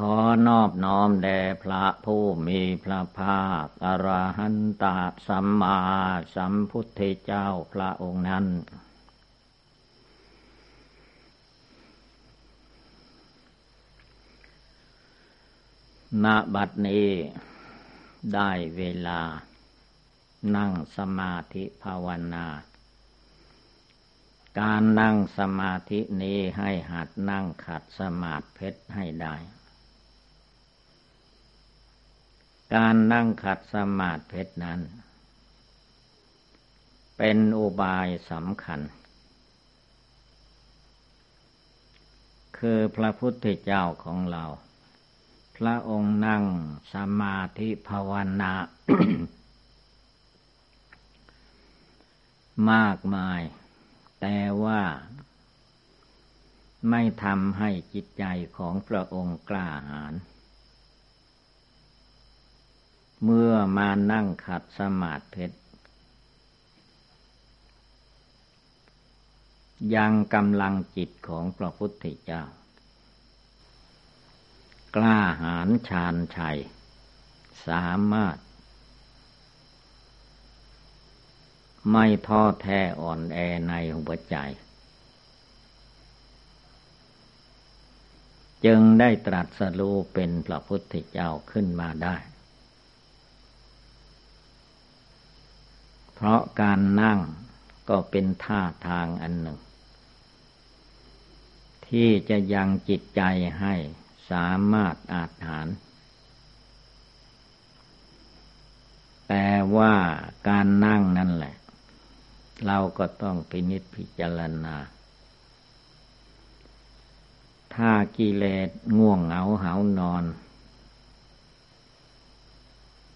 ขอนอบน้อมแด่พระผู้มีพระภาคอรหันตสัมมาสัมพุทธเจ้าพระองค์นั้น ณ บัดนี้ได้เวลา นั่งสมาธิภาวนา การนั่งสมาธินี้ให้หัดนั่งขัดสมาธิเพชรให้ได้ การนั่งขัดสมาธินั้น เป็นอุบายสำคัญ คือพระพุทธเจ้าของเรา พระองค์นั่งสมาธิภาวนา มากมาย แต่ว่าไม่ทำให้จิตใจของพระองค์กล้าหาญ เมื่อมานั่งขัดสมาธิยังกำลังจิตของพระพุทธเจ้า กล้าหาญชาญชัย สามารถ ไม่ท้อแท้อ่อนแอในหัวใจ จึงได้ตรัสรู้เป็นพระพุทธเจ้าขึ้นมาได้ เพราะการนั่งก็เป็นท่าทางอันหนึ่ง ที่จะยังจิตใจให้สามารถอาถานแต่ว่าการนั่งนั่นแหละ เราก็ต้องพินิจพิจารณา ถ้ากิเลสง่วงเหงาเหานอน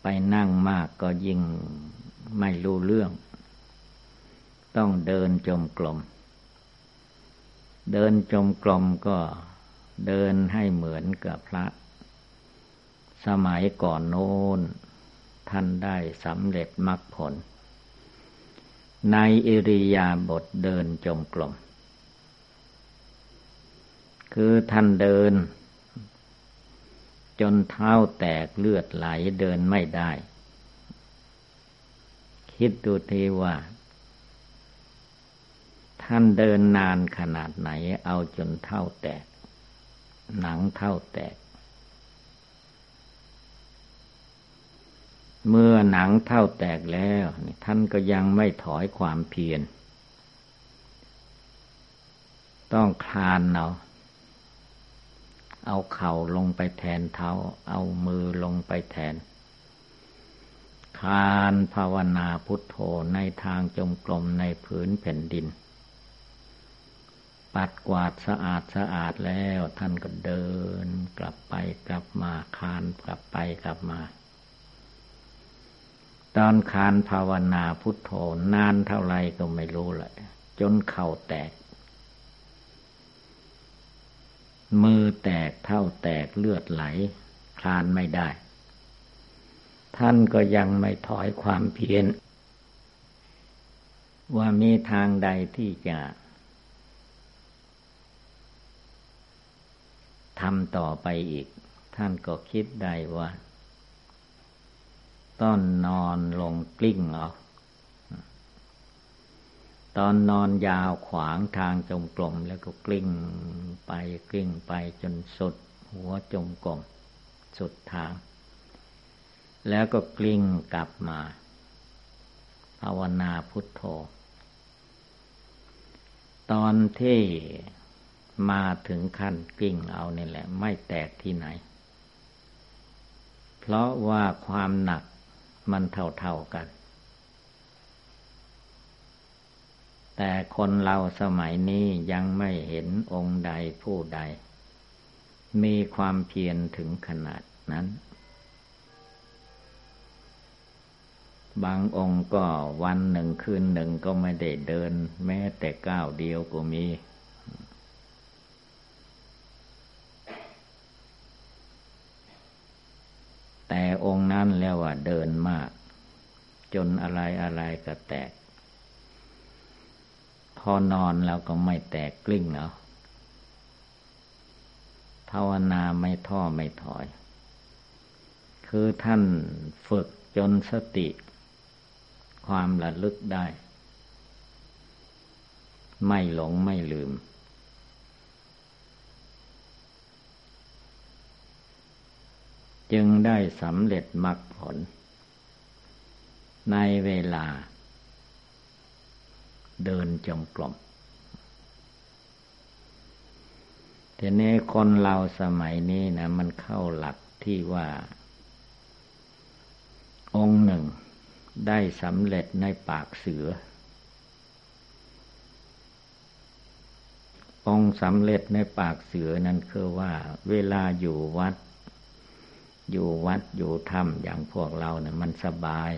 ไปนั่งมากก็ยิ่ง ไม่รู้เรื่อง ต้องเดินจมกลม เดินจมกลมก็เดินให้เหมือนกับพระ สมัยก่อนโน้น ท่านได้สำเร็จมรรคผล ในอิริยาบถเดินจมกลม คือท่านเดินจนเท้าแตกเลือดไหลเดินไม่ได้ คิดดูทีว่า ท่านเดินนานขนาดไหน เอาจนเท่าแตก หนังเท่าแตก เมื่อหนังเท่าแตกแล้วท่านก็ยังไม่ถอยความเพียร ต้องคลานเนาเอาเข่าลงไปแทนเท้า เอามือลงไปแทน คานภาวนาพุทโธในทางจงกรมในผืนแผ่นดิน ปัดกวาดสะอาดสะอาดแล้วท่านก็เดิน กลับไปกลับมาคานกลับไปกลับมา ตอนคานภาวนาพุทโธนานเท่าไรก็ไม่รู้เลยจนเข่าแตก มือแตกเท่าแตกเลือดไหลคลานไม่ได้ ท่านก็ยังไม่ถอยความเพียรว่ามีทางใดที่จะทำต่อไปอีก ท่านก็คิดได้ว่า ต้อนนอนลงกลิ้งเอาตอนนอนยาวขวางทางจมกลมแล้วก็กลิ้งไปกลิ้งไปจนสุด หัวจมกลมสุดทาง แล้วก็กลิ้งกลับมา ภาวนาพุทโธ ตอนที่มาถึงขั้นกลิ้งเอานี่แหละ ไม่แตกที่ไหน เพราะว่าความหนักมันเท่าๆกัน แต่คนเราสมัยนี้ยังไม่เห็นองค์ใดผู้ใด มีความเพียรถึงขนาดนั้น บางองค์ก็วันหนึ่งคืนหนึ่งก็ไม่ได้เดิน แม้แต่ก้าวเดียวก็มี แต่องค์นั้นแล้วว่าเดินมาก จนอะไรอะไรก็แตก พอนอนแล้วก็ไม่แตกกลิ้งแล้วภาวนาไม่ท้อไม่ถอย คือท่านฝึกจนสติ ความระลึกได้ ไม่หลงไม่ลืม จึงได้สำเร็จมรรคผล ในเวลา เดินจงกรมทีนี้คนเราสมัยนี้นะ มันเข้าหลักที่ว่า องค์หนึ่ง ได้สำเร็จในปากเสือ องค์สำเร็จในปากเสือนั้นคือว่า เวลาอยู่วัด อยู่วัดอยู่ถ้ำอย่างพวกเราเนะี่ยมันสบาย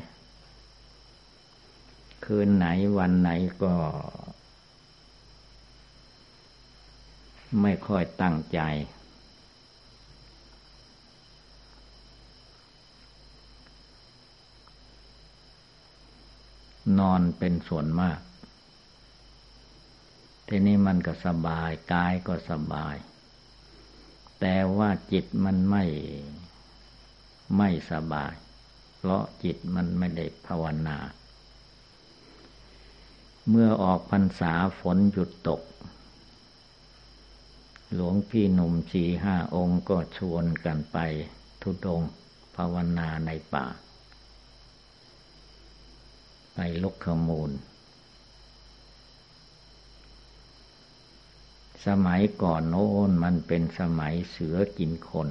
คืนไหนวันไหนก็ ไม่ค่อยตั้งใจ นอนเป็นส่วนมาก ทีนี้มันก็สบาย กายก็สบาย แต่ว่าจิตมันไม่ไม่สบาย เพราะจิตมันไม่ได้ภาวนา เมื่อออกพรรษาฝนหยุดตก หลวงพี่หนุ่มสีห้าองค์ก็ชวนกันไปทุดงภาวนาในป่า ลกขมูล สมัยก่อนโน้นมันเป็นสมัยเสือกินคน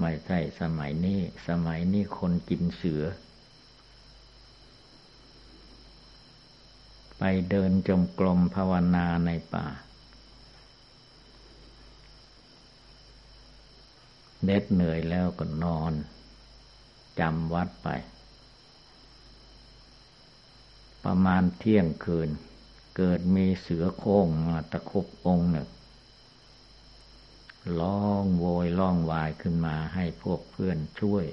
ไม่ใช่สมัยนี้ สมัยนี้คนกินเสือ ไปเดินจมกลมภาวนาในป่าเด็ดเหนื่อยแล้วก็นอนจำวัดไป ประมาณเที่ยงคืน เกิดมีเสือโค้งมาตะคบองค์หนึ่งร้องโวยร้องวายขึ้นมาให้พวกเพื่อนช่วย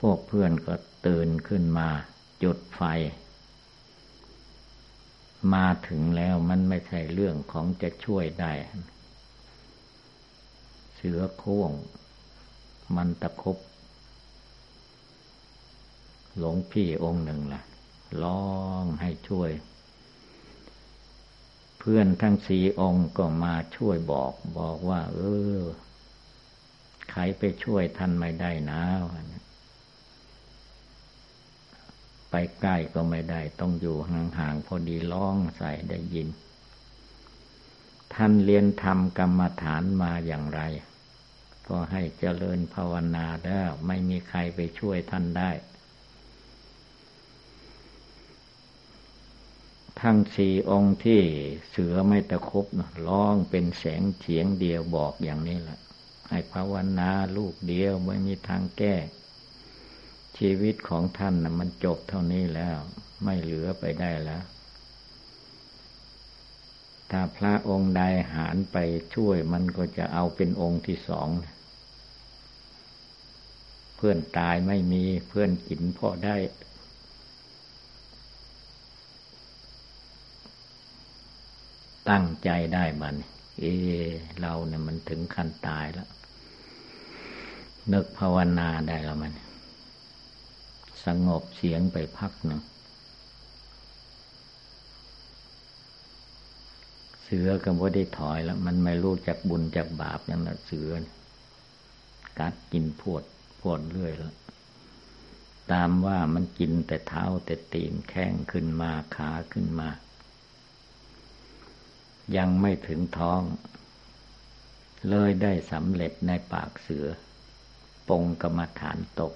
พวกเพื่อนก็ตื่นขึ้นมาจุดไฟ มาถึงแล้วมันไม่ใช่เรื่องของจะช่วยได้ เสือโค้ง มันตะคบ หลวงพี่องค์หนึ่งล่ะ ร้องให้ช่วย เพื่อนทั้งสี่องค์ก็มาช่วยบอก บอกว่า เออใครไปช่วยท่านไม่ได้นะไปใกล้ก็ไม่ได้ ต้องอยู่ห่างๆพอดีร้องใส่ได้ยิน ท่านเรียนทำกรรมฐานมาอย่างไร ก็ให้เจริญภาวนาแล้วไม่มีใครไปช่วยท่านได้ ทั้งสี่องค์ที่เสือไม่ตะคบร้องเป็นแสงเฉียงเดียวบอกอย่างนี้แหละให้ภาวนาลูกเดียวไม่มีทางแก้ ชีวิตของท่านนะมันจบเท่านี้แล้ว ไม่เหลือไปได้แล้ว ถ้าพระองค์ใดหารไปช่วยมันก็จะเอาเป็นองค์ที่สอง เพื่อนตายไม่มีเพื่อนกินพอได้ ตั้งใจได้บันเอ เราเนี่ยมันถึงขั้นตายแล้ว นึกภาวนาได้แล้วมัน สงบเสียงไปพักหนึ่งเสือก็บ่ได้ถอยแล้ว มันไม่รู้จักบุญจากบาปนั่นแหละเสือกัดกินพวดพวดเรื่อยแล้วตามว่ามันกินแต่เท้าแต่ตีนแข้งขึ้นมาขาขึ้นมา ยังไม่ถึงท้อง เลยได้สำเร็จในปากเสือ ปงกรรมฐานตก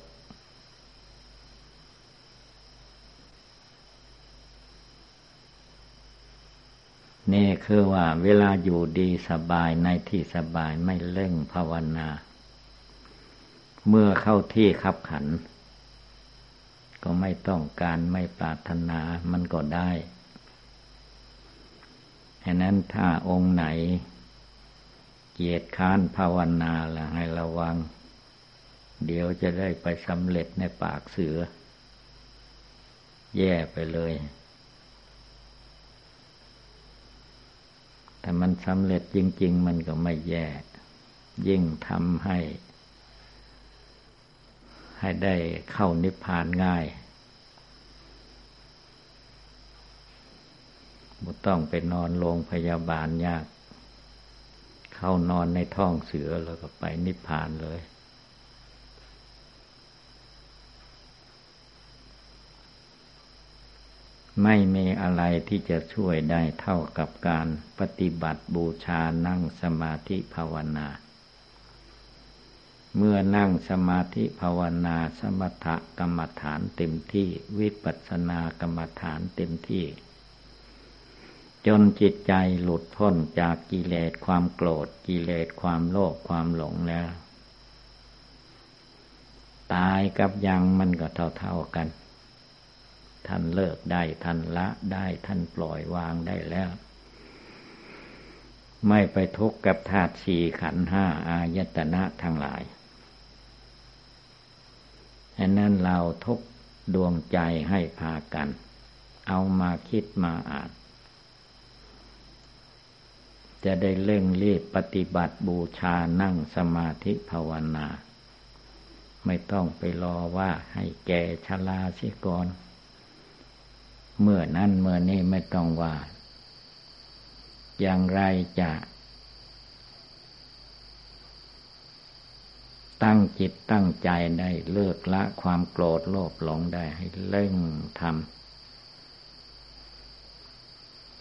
นี่คือว่าเวลาอยู่ดีสบายในที่สบายไม่เล่งภาวนา เมื่อเข้าที่ขับขัน ก็ไม่ต้องการไม่ปรารถนามันก็ได้ ฉะนั้นถ้าองค์ไหน เกียรติค้านภาวนาละให้ระวัง เดี๋ยวจะได้ไปสำเร็จในปากเสือ แย่ไปเลยแต่มันสำเร็จจริง ๆ มันก็ไม่แย่ ยิ่งทำให้ ให้ได้เข้านิพพานง่าย ต้องไปนอนโรงพยาบาลยาก เข้านอนในท้องเสือแล้วก็ไปนิพพานเลย ไม่มีอะไรที่จะช่วยได้เท่ากับการปฏิบัติบูชานั่งสมาธิภาวนาเมื่อนั่งสมาธิภาวนาสมถกรรมฐานเต็มที่ วิปัสสนากรรมฐานเต็มที่ จนจิตใจหลุดพ้นจากกิเลสความโกรธกิเลสความโลภความหลงแล้ว ตายกับยังมันก็เท่าๆกัน ท่านเลิกได้ท่านละได้ท่านปล่อยวางได้แล้ว ไม่ไปทุกข์กับธาตุสี่ขันห้าอายตนะทั้งหลายอันนั้นเราทุกดวงใจให้พากัน เอามาคิดมาอ่าน จะได้เร่งรีบปฏิบัติบูชานั่งสมาธิภาวนา ไม่ต้องไปรอว่าให้แก่ชราเสียก่อน เมื่อนั้นเมื่อนี้ไม่ต้องว่า อย่างไรจะตั้งจิตตั้งใจได้เลิกละความโกรธโลภหลงได้ให้เร่งทำ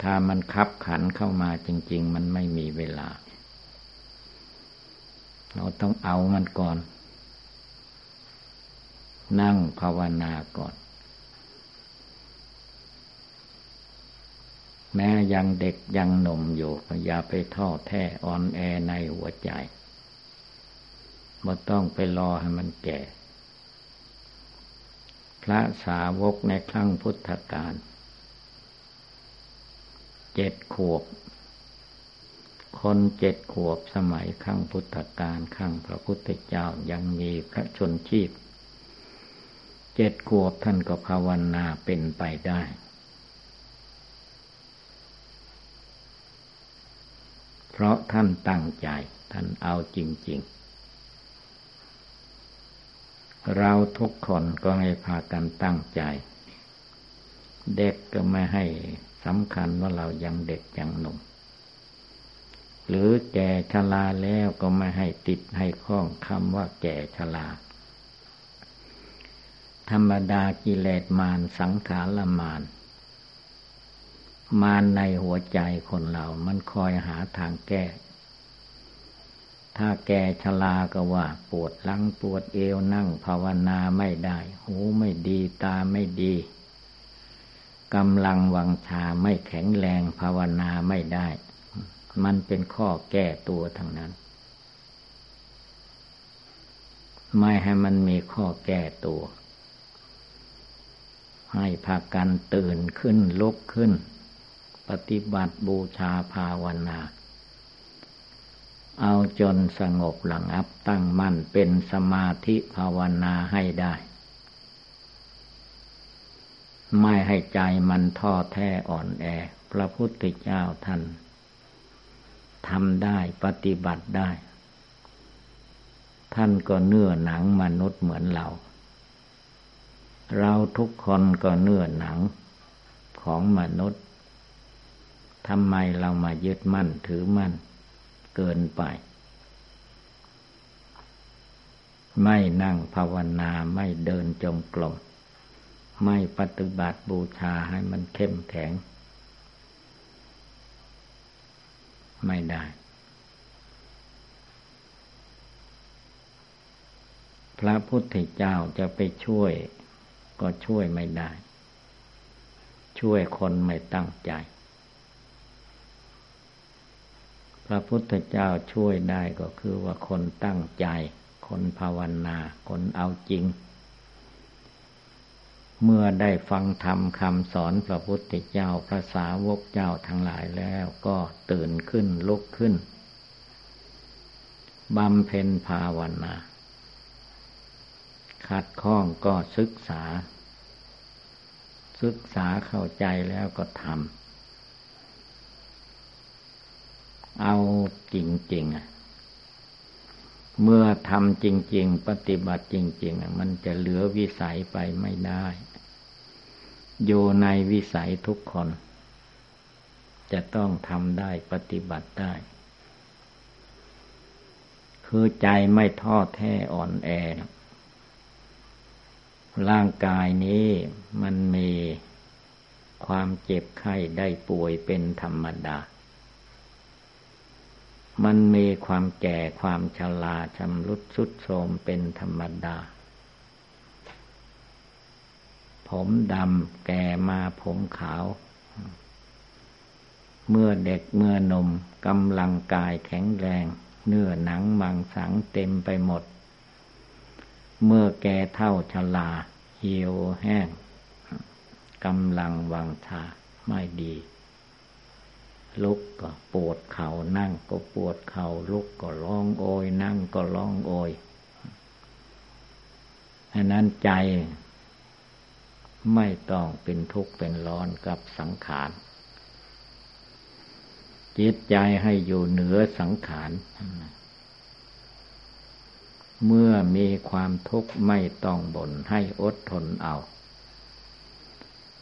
ถ้ามันคับขันเข้ามาจริง ๆ มันไม่มีเวลา เราต้องเอามันก่อน นั่งภาวนาก่อน แม้ยังเด็กยังหนุ่มอยู่อย่าไปท้อแท้อ่อนแอในหัวใจบ่ต้องไปรอให้มันแก่ พระสาวกในครั้งพุทธกาล เจ็ดขวบ คนเจ็ดขวบสมัยครั้งพุทธกาลครั้งพระพุทธเจ้ายังมีพระชนชีพ เจ็ดขวบท่านก็ภาวนาเป็นไปได้ เพราะท่านตั้งใจท่านเอาจริง ๆเราทุกคนก็ให้พากันตั้งใจ เด็กก็ไม่ให้ สำคัญว่าเรายังเด็กยังหนุ่ม หรือแก่ชราแล้วก็ไม่ให้ติดให้คล้องคำว่าแก่ชราธรรมดากิเลสมารสังขารมารมาในหัวใจคนเรามันคอยหาทางแก้ ถ้าแกชลาก็ว่า ปวดหลังปวดเอวนั่งภาวนาไม่ได้ หูไม่ดีตาไม่ดี กำลังวังชาไม่แข็งแรงภาวนาไม่ได้ มันเป็นข้อแก้ตัวทั้งนั้น ไม่ให้มันมีข้อแก้ตัว ให้พากันตื่นขึ้นลุกขึ้น ปฏิบัติบูชาภาวนาเอาจนสงบหลังอับตั้งมั่นเป็นสมาธิภาวนาให้ได้ ไม่ให้ใจมันท้อแท้อ่อนแอ พระพุทธเจ้าท่านทำได้ปฏิบัติได้ ท่านก็เนื้อหนังมนุษย์เหมือนเรา เราทุกคนก็เนื้อหนังของมนุษย์ทำไมเรามายึดมั่นถือมั่น เกินไป ไม่นั่งภาวนาไม่เดินจงกรม ไม่ปฏิบัติบูชาให้มันเข้มแข็ง ไม่ได้ พระพุทธเจ้าจะไปช่วย ก็ช่วยไม่ได้ ช่วยคนไม่ตั้งใจ พระพุทธเจ้าช่วยได้ก็คือว่าคนตั้งใจ คนภาวนา คนเอาจริง เมื่อได้ฟังธรรมคำสอนพระพุทธเจ้าพระสาวกเจ้าทั้งหลายแล้วก็ตื่นขึ้นลุกขึ้นบำเพ็ญภาวนาขัดข้องก็ศึกษา ศึกษาเข้าใจแล้วก็ทำเอาจริงๆ เมื่อทำจริง ๆ ปฏิบัติจริง ๆ มันจะเหลือวิสัยไปไม่ได้ อยู่ในวิสัยทุกคน จะต้องทำได้ปฏิบัติได้ คือใจไม่ท้อแท้อ่อนแอ ร่างกายนี้มันมีความเจ็บไข้ได้ป่วยเป็นธรรมดา มันมีความแก่ความชราชำรุดสุดโทรมเป็นธรรมดา ผมดำแก่มาผมขาว เมื่อเด็กเมื่อนมกำลังกายแข็งแรง เนื้อหนังมังสังเต็มไปหมด เมื่อแก่เท่าชลาเหี่ยวแห้งกำลังวังชาไม่ดี ลุกก็ปวดเขา่านั่งก็ปวดเขา่าลุกก็ร้องโอย นั่งก็ร้องโอยอันนั้นใจไม่ต้องเป็นทุกข์เป็นร้อนกับสังขาร จิตใจให้อยู่เหนือสังขาร เมื่อมีความทุกข์ไม่ต้องบ่นให้อดทนเอา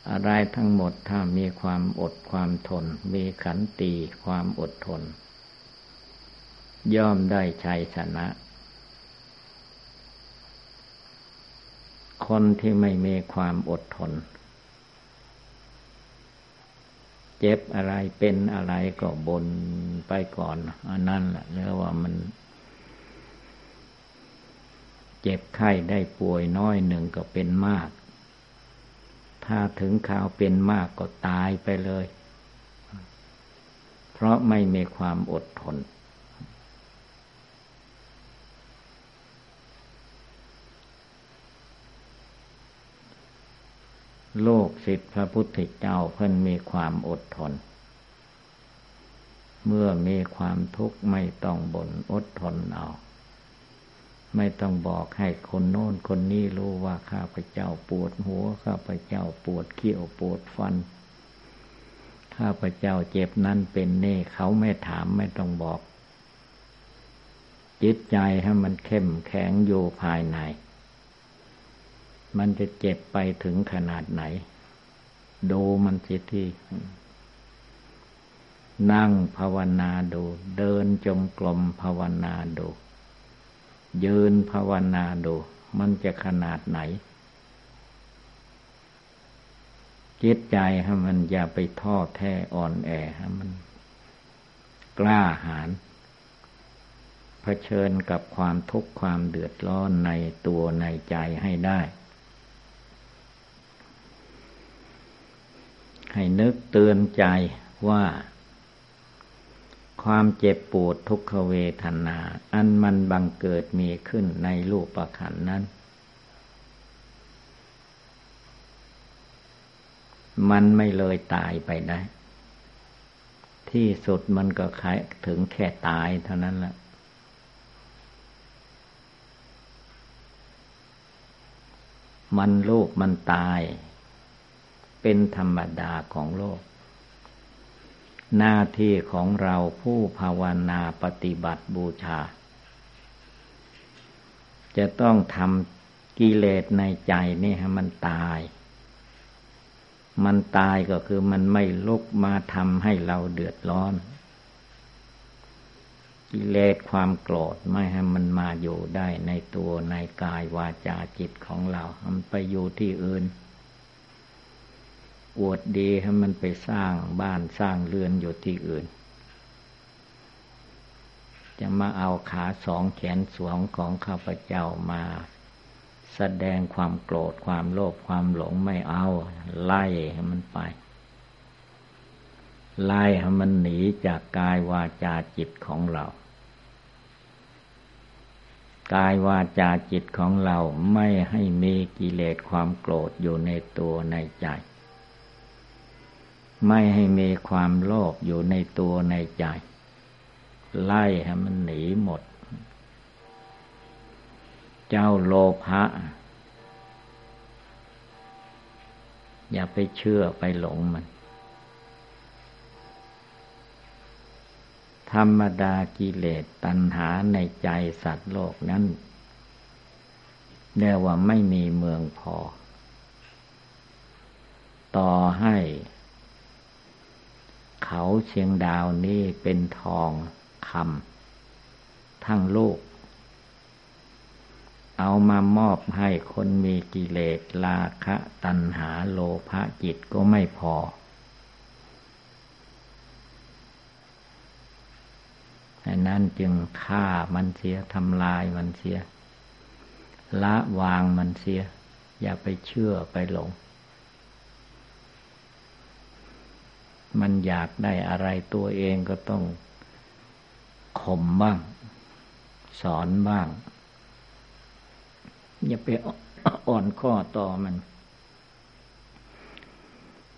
อะไรทั้งหมดถ้ามีความอดความทน มีขันตีความอดทน ย่อมได้ชัยชนะ คนที่ไม่มีความอดทน เจ็บอะไรเป็นอะไรก็บนไปก่อนอันนั้นแหละเรียกว่ามันเจ็บไข้ได้ป่วยน้อยหนึ่งก็เป็นมาก ถ้าถึงข่าวเป็นมากก็ตายไปเลย เพราะไม่มีความอดทน โลกสิทธิพระพุทธเจ้าเพิ่นมีความอดทน เมื่อมีความทุกข์ไม่ต้องบน่นอดทนเอา ไม่ต้องบอกให้คนโน้นคนนี้รู้ว่าข้าพเจ้าปวดหัว ข้าพเจ้าปวดเขี้ยวปวดฟัน ข้าพเจ้าเจ็บนั่นเป็นเน่เขาไม่ถามไม่ต้องบอก จิตใจให้มันเข้มแข็งอยู่ภายใน มันจะเจ็บไปถึงขนาดไหน ดูมันสิที่นั่งภาวนาดู เดินจมกลมภาวนาดู ยืนภาวนาดู มันจะขนาดไหน จิตใจให้มันอย่าไปท้อแท้อ่อนแอให้มัน กล้าหาญเผชิญกับความทุกข์ความเดือดร้อนในตัวในใจให้ได้ ให้นึกเตือนใจว่า ความเจ็บปวดทุกขเวทนา อันมันบังเกิดมีขึ้นในรูปประขันนั้น มันไม่เลยตายไปได้ ที่สุดมันก็คายถึงแค่ตายเท่านั้นละมันโลกมันตาย เป็นธรรมดาของโลก หน้าที่ของเราผู้ภาวนาปฏิบัติบูชา จะต้องทำกิเลสในใจนี่ให้มันตาย มันตายก็คือมันไม่ลุกมาทำให้เราเดือดร้อน กิเลสความโกรธไม่ให้มันมาอยู่ได้ในตัวในกายวาจาจิตของเรามันไปอยู่ที่อื่น อวดดีให้มันไปสร้างบ้านสร้างเรือนอยู่ที่อื่น จะมาเอาขาสองแขนสวงของข้าพเจ้ามา แสดงความโกรธความโลภความหลงไม่เอา ไล่ให้มันไป ไล่ให้มันหนีจากกายวาจาจิตของเรากายวาจาจิตของเราไม่ให้มีกิเลสความโกรธอยู่ในตัวในใจ ไม่ให้มีความโลภอยู่ในตัวในใจ ไล่ให้มันหนีหมด เจ้าโลภะอย่าไปเชื่อไปหลงมัน ธรรมดากิเลสตัณหาในใจสัตว์โลกนั้นเรียกว่าไม่มีเมืองพอ ต่อให้ เขาเชียงดาวนี้เป็นทองคำทั้งลูกเอามามอบให้คนมีกิเลสราคะตัณหาโลภะจิตก็ไม่พออันนั้นจึงฆ่ามันเสียทำลายมันเสีย ละวางมันเสีย อย่าไปเชื่อไปหลง มันอยากได้อะไรตัวเองก็ต้องข่มบ้าง สอนบ้าง อย่าไปอ่อนข้อต่อมัน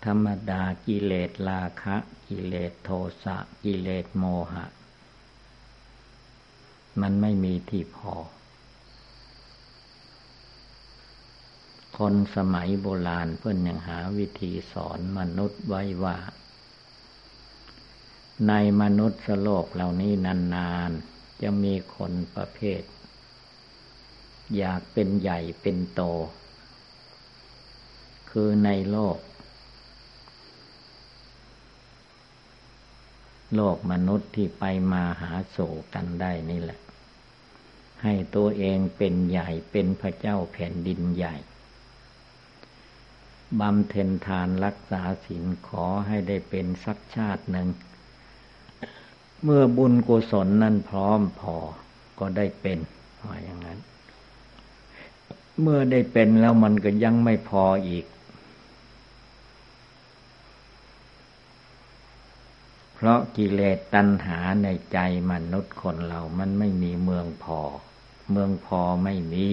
ธรรมดากิเลสราคะ กิเลสโทสะ กิเลสโมหะ มันไม่มีที่พอ คนสมัยโบราณเพื่อนยังหาวิธีสอนมนุษย์ไว้ว่า ในมนุษย์โลกเหล่านี้นานๆ จะมีคนประเภท อยากเป็นใหญ่เป็นโต คือในโลก โลกมนุษย์ที่ไปมาหาสู่กันได้นี่แหละ ให้ตัวเองเป็นใหญ่เป็นพระเจ้าแผ่นดินใหญ่บำเพ็ญทานรักษาศีลขอให้ได้เป็นสักชาติหนึ่ง เมื่อบุญกุศลนั้นพร้อมพอก็ได้เป็นว่าอย่างนั้น เมื่อได้เป็นแล้วมันก็ยังไม่พออีก เพราะกิเลสตัณหาในใจมนุษย์คนเรามันไม่มีเมืองพอ เมืองพอไม่มี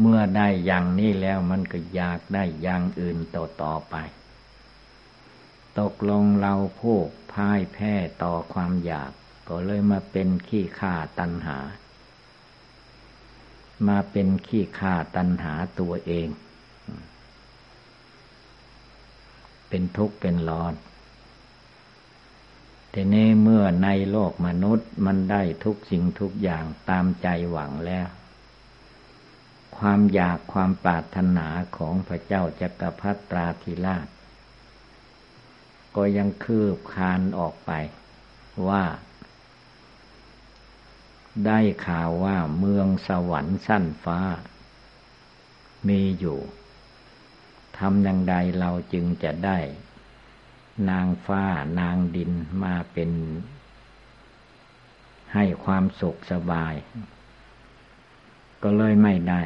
เมื่อได้อย่างนี้แล้วมันก็อยากได้อย่างอื่นต่อต่อไป ตกลงเราผู้พ่ายแพ้ต่อความอยาก ก็เลยมาเป็นขี้ข่าตัณหา มาเป็นขี้ข่าตัณหาตัวเอง เป็นทุกข์เป็นร้อนแต่นี้เมื่อในโลกมนุษย์มันได้ทุกสิ่งทุกอย่างตามใจหวังแล้ว ความอยากความปรารถนาของพระเจ้าจักรพรรดิราธิราช ก็ยังคืบคานออกไป ว่า ได้ข่าวว่าเมืองสวรรค์สั้นฟ้า มีอยู่ทำอย่างใดเราจึงจะได้ นางฟ้านางดินมาเป็น ให้ความสุขสบาย ก็เลยไม่ได้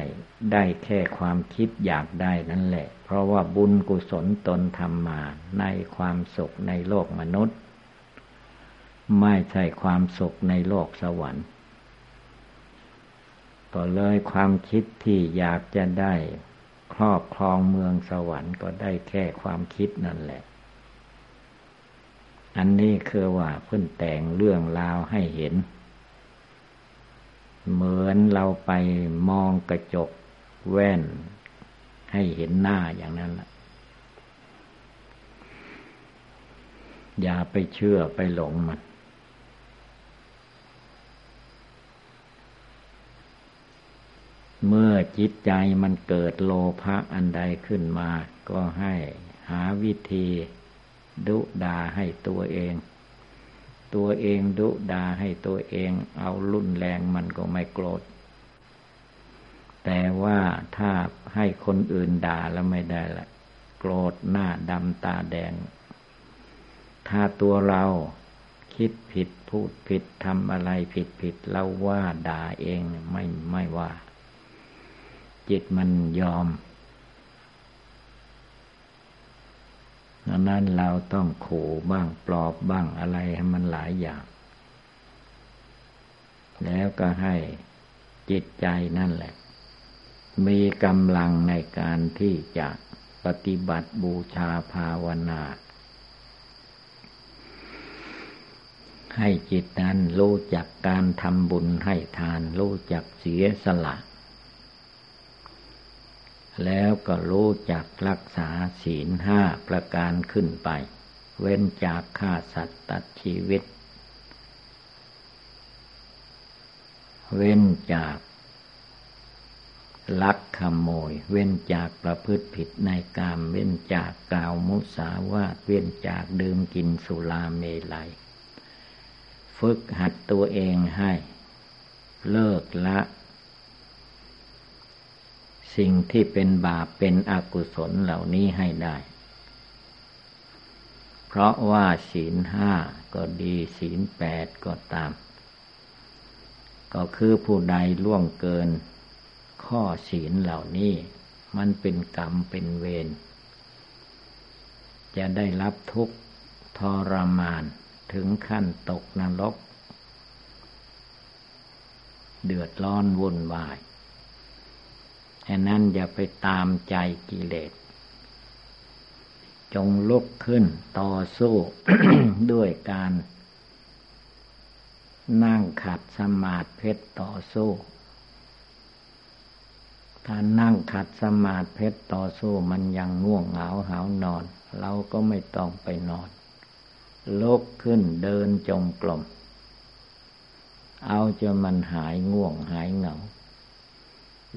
ได้แค่ความคิดอยากได้นั่นแหละ เพราะว่าบุญกุศลตนทำมาในความสุขในโลกมนุษย์ ไม่ใช่ความสุขในโลกสวรรค์ ก็เลยความคิดที่อยากจะได้ครอบครองเมืองสวรรค์ก็ได้แค่ความคิดนั่นแหละ อันนี้คือว่าเพิ่นแต่งเรื่องราวให้เห็น เหมือนเราไปมองกระจกแว่น ให้เห็นหน้าอย่างนั้นแหละอย่าไปเชื่อไปหลงมัน เมื่อจิตใจมันเกิดโลภะอันใดขึ้นมา ก็ให้หาวิธี ดุดาให้ตัวเอง ตัวเองดุดาให้ตัวเองเอารุนแรงมันก็ไม่โกรธ แต่ว่าถ้าให้คนอื่นด่าแล้วไม่ได้ละโกรธหน้าดำตาแดง ถ้าตัวเราคิดผิดพูดผิดทำอะไรผิดผิดเราว่าด่าเองไม่ไม่ว่า จิตมันยอม ดังนั้นเราต้องขู่บ้างปลอบบ้างอะไรให้มันหลายอย่าง แล้วก็ให้จิตใจนั่นแหละ มีกำลังในการที่จะปฏิบัติบูชาภาวนา ให้จิตนั้นรู้จักการทำบุญให้ทาน รู้จักเสียสละ แล้วก็รู้จักรักษาศีลห้าประการขึ้นไป เว้นจากฆ่าสัตว์ตัดชีวิต เว้นจากลักขโมย เว้นจากประพฤติผิดในกาม เว้นจากกล่าวมุสาวาทเว้นจากดื่มกินสุราเมลัย ฝึกหัดตัวเองให้ เลิกละ สิ่งที่เป็นบาปเป็นอกุศลเหล่านี้ให้ได้ เพราะว่าศีลห้าก็ดีศีลแปดก็ตาม ก็คือผู้ใดล่วงเกิน ข้อศีลเหล่านี้ มันเป็นกรรมเป็นเวรจะได้รับทุกข์ทรมานถึงขั้นตกนรก เดือดร้อนวุ่นวาย แค่นั้นอย่าไปตามใจกิเลส จงลุกขึ้นต่อสู้ด้วยการ นั่งขัดสมาธิเพชรต่อสู้ถ้านั่งขัดสมาธิเพชรต่อสู้มันยังง่วงเหงาหานอน เราก็ไม่ต้องไปนอนลุกขึ้นเดินจงกรมเอาจนมันหายง่วงหายเหงา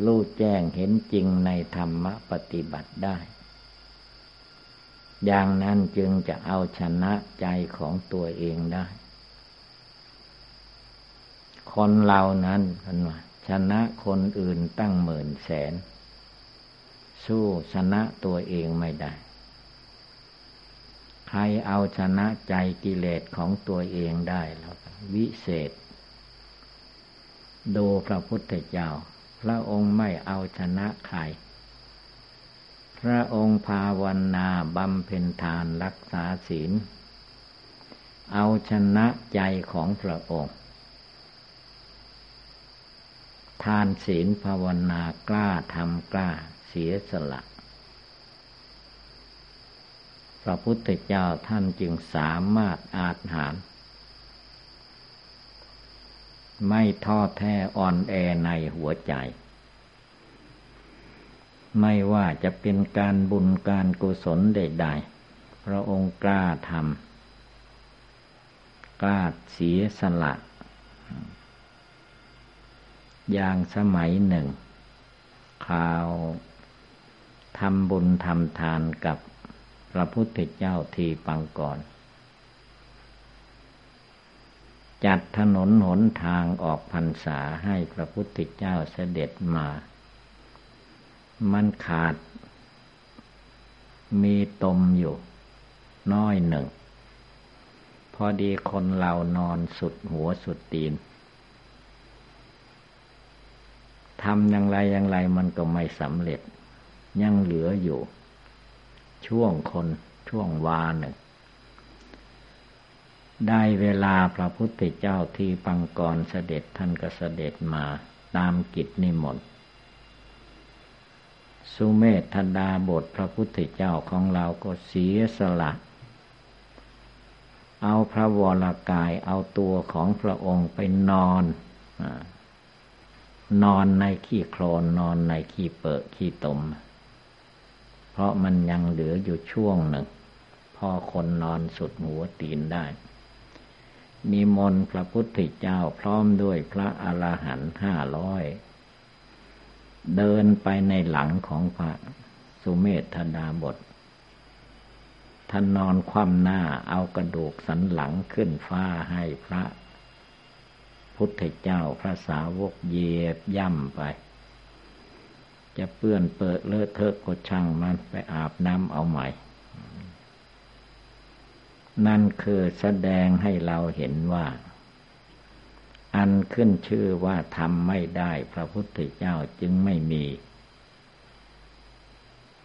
รู้แจ้งเห็นจริงในธรรมปฏิบัติได้ อย่างนั้นจึงจะเอาชนะใจของตัวเองได้ คนเรานั้นเป็นว่าชนะคนอื่นตั้งหมื่นแสน สู้ชนะตัวเองไม่ได้ ใครเอาชนะใจกิเลสของตัวเองได้แล้ววิเศษ ดูพระพุทธเจ้า ระองค์ไม่เอาชนะใคร พระองค์ภาวนาบำเพ็ญทานรักษาศีล เอาชนะใจของพระองค์ ทานศีลภาวนากล้าทำกล้าเสียสละพระพุทธเจ้าท่านจึงสามารถอาจหาร ไม่ท้อแท้อ่อนแอในหัวใจ ไม่ว่าจะเป็นการบุญการกุศลใดๆ พระองค์กล้าทำกล้าเสียสละ อย่างสมัยหนึ่งข่าวทำบุญทำทานกับพระพุทธเจ้าทีปังก่อน จัดถนนหนทางออกพรรษาให้พระพุทธเจ้าเสด็จมา มันขาด มีตมอยู่ น้อยหนึ่ง พอดีคนเรานอนสุดหัวสุดตีนทำอย่างไรอย่างไรมันก็ไม่สำเร็จ ยังเหลืออยู่ ช่วงคนช่วงวาหนึ่ง ได้เวลาพระพุทธเจ้าที่ปังกรเสด็จท่านก็เสด็จมาตามกิจนิมนต์สุเมธดาบทพระพุทธเจ้าของเราก็เสียสละ เอาพระวรากายเอาตัวของพระองค์ไปนอนนอนในขี้โคลนนอนในขี้เปิดขี้ตม เพราะมันยังเหลืออยู่ช่วงหนึ่งพอคนนอนสุดหัวตีนได้ นิมนต์พระพุทธเจ้าพร้อมด้วยพระอรหันต์ห้าร้อยเดินไปในหลังของพระสุเมธดาบทท่านนอนคว่ำหน้าเอากระดูกสันหลังขึ้นฟ้าให้พระ พุทธเจ้าพระสาวกเยียบย่ำไป จะเปื้อนเปิดเลอะเทอะก็ช่างมันไปอาบน้ำเอาใหม่ นั่นคือแสดงให้เราเห็นว่า อันขึ้นชื่อว่าทำไม่ได้พระพุทธเจ้าจึงไม่มี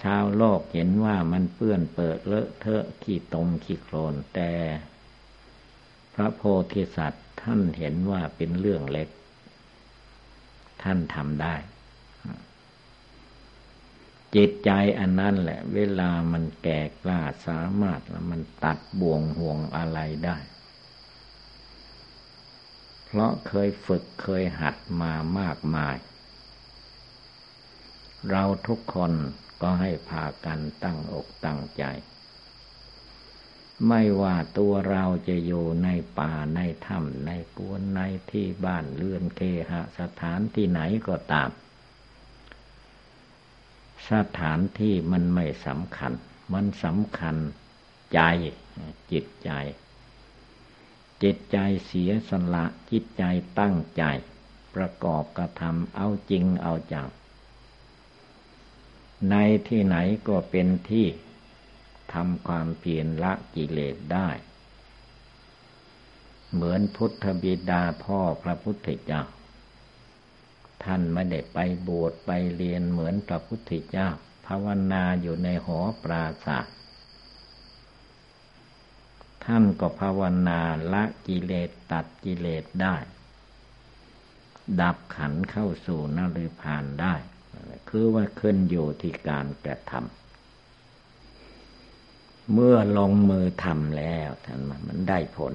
ชาวโลกเห็นว่ามันเปื้อนเปิดเลอะเทอะขี้ตมขี้โคลนแต่ พระโพธิสัตว์ท่านเห็นว่าเป็นเรื่องเล็ก ท่านทำได้ จิตใจอันนั้นแหละ เวลามันแก่กล้าสามารถแล้วมันตัดบ่วงห่วงอะไรได้ เพราะเคยฝึกเคยหัดมามากมาย เราทุกคนก็ให้พากันตั้งอกตั้งใจ ไม่ว่าตัวเราจะอยู่ในป่าในถ้ำในกวนในที่บ้านเรือนเคหสถานที่ไหนก็ตาม สถานที่มันไม่สำคัญ มันสำคัญใจจิตใจ จิตใจเสียสละจิตใจตั้งใจ ประกอบกระทำเอาจริงเอาจัง ในที่ไหนก็เป็นที่ทำความเพียรละกิเลสได้ เหมือนพุทธบิดาพ่อพระพุทธเจ้า ท่านไม่ได้ไปบวชไปเรียนเหมือนพระพุทธเจ้า ภาวนาอยู่ในหอปราศาสท่านก็ภาวนาละกิเลสตัดกิเลสได้ ดับขันเข้าสู่นริพานได้ คือว่าขึ้นอยู่ที่การกระทำเมื่อลงมือทำแล้วท่านมันได้ผล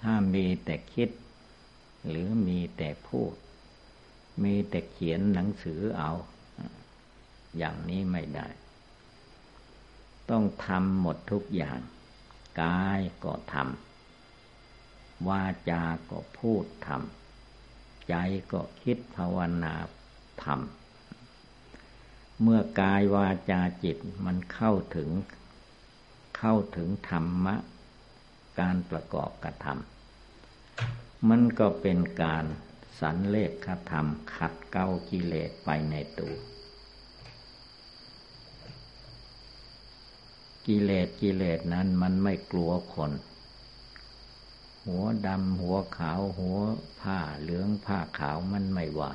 ถ้ามีแต่คิด หรือมีแต่พูด มีแต่เขียนหนังสือเอา อย่างนี้ไม่ได้ ต้องทำหมดทุกอย่าง กายก็ทำวาจาก็พูดทำใจก็คิดภาวนาทำเมื่อกายวาจาจิตมันเข้าถึง เข้าถึงธรรมะ การประกอบกระทำมันก็เป็นการ สันเลขธรรม ขัดเก้ากิเลสไปในตัว กิเลสกิเลสนั้นมันไม่กลัวคน หัวดำหัวขาวหัวผ้าเหลืองผ้าขาวมันไม่ว่า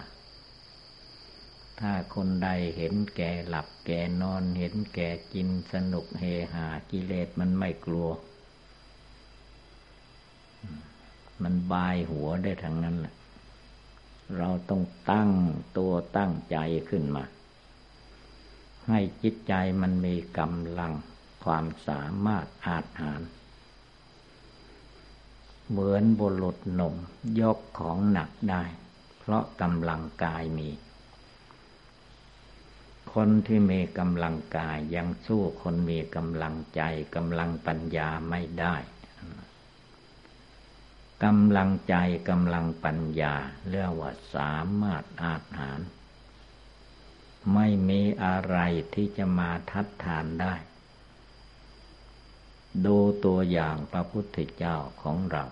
ถ้าคนใดเห็นแก่หลับแก่นอนเห็นแก่กินสนุกเฮหากิเลสมันไม่กลัว มันบายหัวได้ทั้งนั้นแหละ เราต้องตั้งตัวตั้งใจขึ้นมา ให้จิตใจมันมีกำลังความสามารถอาจหาร เหมือนบุรุษหนุ่มยกของหนักได้ เพราะกำลังกายมี คนที่มีกำลังกายยังสู้คนมีกำลังใจกำลังปัญญาไม่ได้ กำลังใจกำลังปัญญาเรียกว่าสามารถอาหาร ไม่มีอะไรที่จะมาทัดทานได้ ดูตัวอย่างพระพุทธเจ้าของเรา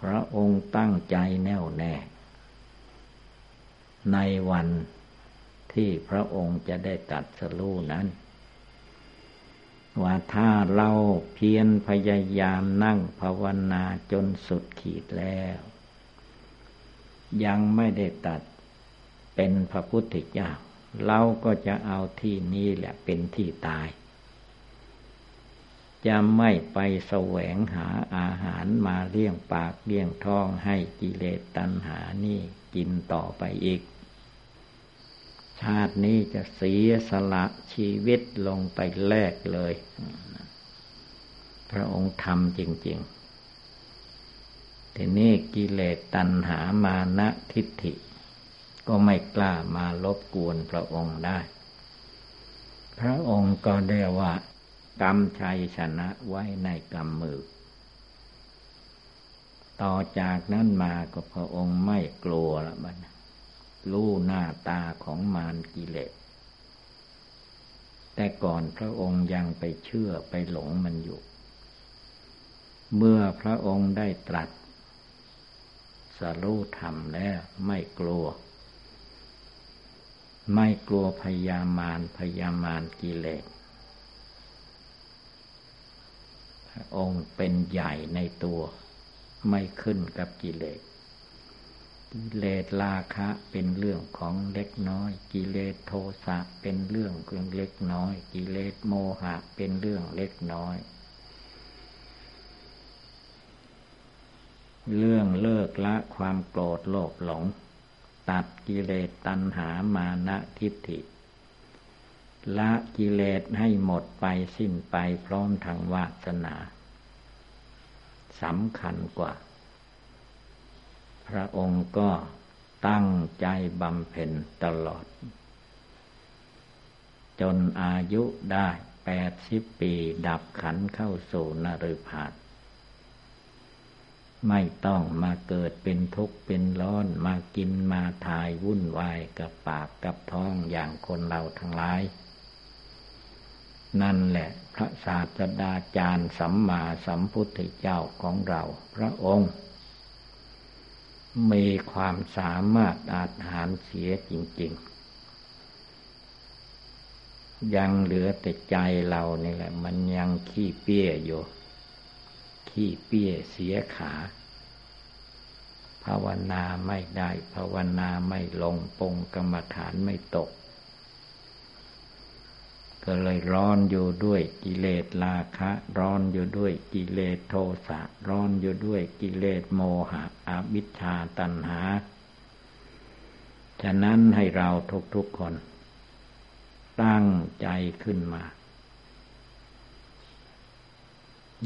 พระองค์ตั้งใจแน่วแน่ ในวันที่พระองค์จะได้ตัดสรู้นั้น ว่าถ้าเราเพียรพยายามนั่งภาวนาจนสุดขีดแล้ว ยังไม่ได้ตัดเป็นพระพุทธเจ้าเราก็จะเอาที่นี้แหละเป็นที่ตาย จะไม่ไปแสวงหาอาหารมาเลี้ยงปากเลี้ยงท้องให้กิเลสตัณหานี่กินต่อไปอีก ชาตินี้จะเสียสละ ชีวิตลงไปแลกเลย พระองค์ทำจริง ๆ ทีนี้กิเลสตัณหามานะทิฏฐิ ก็ไม่กล้ามาลบกวนพระองค์ได้ พระองค์ก็ได้ว่ากรรมชัยชนะไว้ในกรรมมือ ต่อจากนั้นมาก็พระองค์ไม่กลัวละบัดรู้หน้าตาของมารกิเลส แต่ก่อนพระองค์ยังไปเชื่อไปหลงมันอยู่ เมื่อพระองค์ได้ตรัสสรู้ธรรมแล้วไม่กลัว ไม่กลัวพยามารพยามารกิเลสพระองค์เป็นใหญ่ในตัว ไม่ขึ้นกับกิเลส กิเลสราคะเป็นเรื่องของเล็กน้อย กิเลสโทสะเป็นเรื่องเพียงเล็กน้อย กิเลสโมหะเป็นเรื่องเล็กน้อย เรื่องเลิกละความโกรธโลภหลง ตัดกิเลสตัณหามานะทิฏฐิ ละกิเลสให้หมดไปสิ้นไปพร้อมทางวาสนาสำคัญกว่า พระองค์ก็ตั้งใจบำเพ็ญตลอด จนอายุได้แปดสิบปีดับขันเข้าสู่นรุพานไม่ต้องมาเกิดเป็นทุกข์เป็นร้อนมากินมาทายวุ่นวายกับปากกับท้องอย่างคนเราทั้งหลาย นั่นแหละพระศาสดาจารย์สัมมาสัมพุทธเจ้าของเรา พระองค์ มีความสามารถอาจหารเสียจริง ๆ ยังเหลือแต่ใจเรานี่แหละ มันยังขี้เปี้ยอยู่ ขี้เปี้ยเสียขา ภาวนาไม่ได้ ภาวนาไม่ลงปงกรรมฐานไม่ตก ก็เลยร้อนอยู่ด้วยกิเลสราคะ ร้อนอยู่ด้วยกิเลสโทสะร้อนอยู่ด้วยกิเลสโมหะอวิชชาตัณหา ฉะนั้นให้เราทุกๆคน ตั้งใจขึ้นมา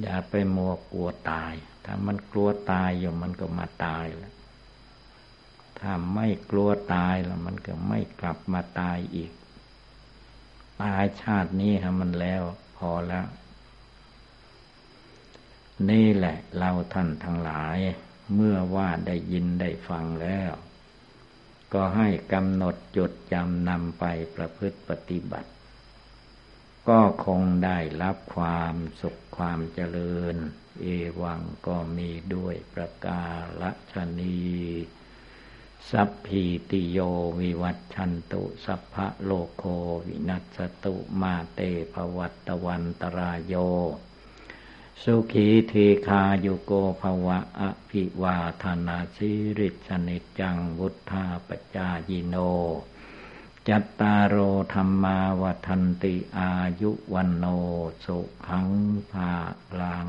อย่าไปมัวกลัวตาย ถ้ามันกลัวตายอยู่มันก็มาตายแล้วถ้าไม่กลัวตายแล้วมันก็ไม่กลับมาตายอีก ตายชาตินี้ฮะมันแล้วพอแล้ว นี่แหละเราท่านทั้งหลาย เมื่อว่าได้ยินได้ฟังแล้ว ก็ให้กำหนดจดจำนำไปประพฤติปฏิบัติ ก็คงได้รับความสุขความเจริญ เอวังก็มีด้วยประกาศนี สัพพีติโยวิวัชชันตุ สัพพะโรโควินัสสะตุมาเต ภะวัตวันตะราโย สุขี ทีฆายุโก ภะวะ อะภิวาทะนะสีลิสสะ นิจจังวุฑฒาปะจายิโน จัตตาโร ธัมมาวัฑฒันติอายุวัณโณ สุขัง พะลัง